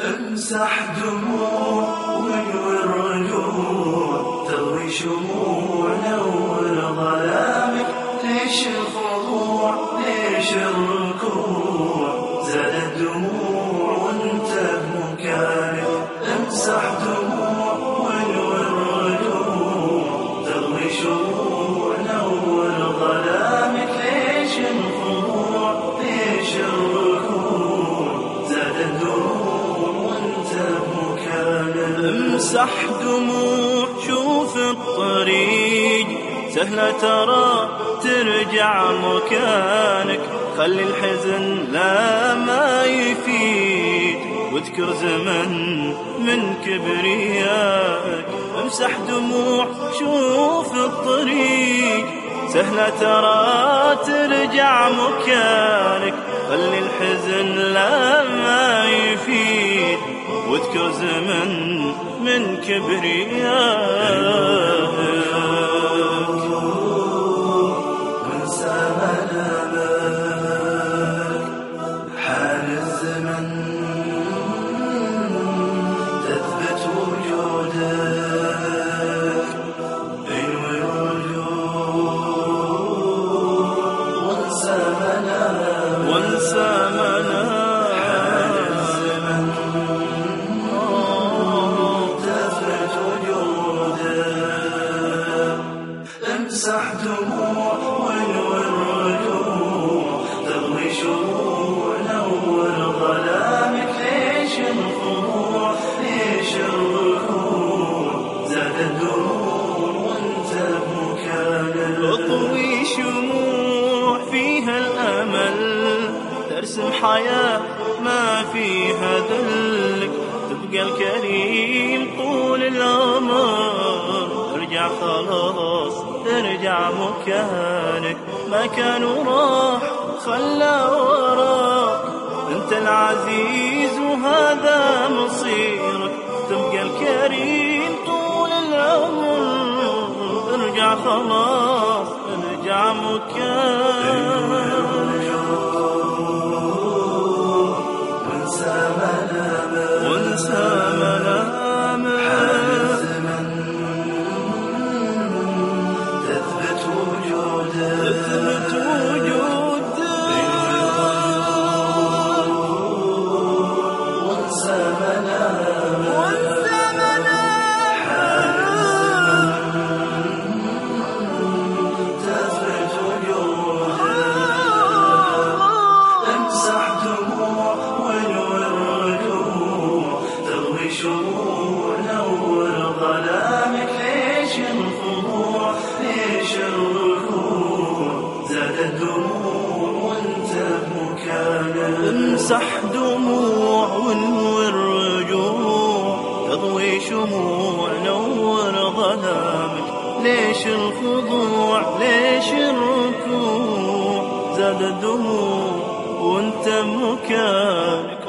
امسح دموع الرجوع تروي شموع نور ظلامك ليش الخضوع؟ ليش الركوع؟ زاد الدموع وانت بمكانك امسح دموع امسح دموع شوف الطريق. سهلة ترى ترجع مكانك. خلي الحزن لا ما يفيد. واذكر زمن من كبريائك. امسح دموع شوف الطريق. سهلة ترى ترجع مكانك. خلي الحزن لا ما يفيد. واذكر زمن من كبريائك امسح دموع وانوي الرجوع تروي شموع نور ظلامك ليش الخضوع ليش الركوع زاد الدموع وانت بمكانك اطوي شموع فيها الامل ترسم حياه ما فيها ذلك. تبقى الكريم طول العمر. خلاص ارجع مكانك. مكان راح خلى وراك. أنت العزيز وهذا مصيرك. تبقى الكريم طول العمر. ارجع خلاص ارجع مكانك. امسح دموع وانوي الرجوع تضوي شموع نور ظلامك ليش الخضوع؟ ليش الركوع؟ زاد الدموع وانت مكانك.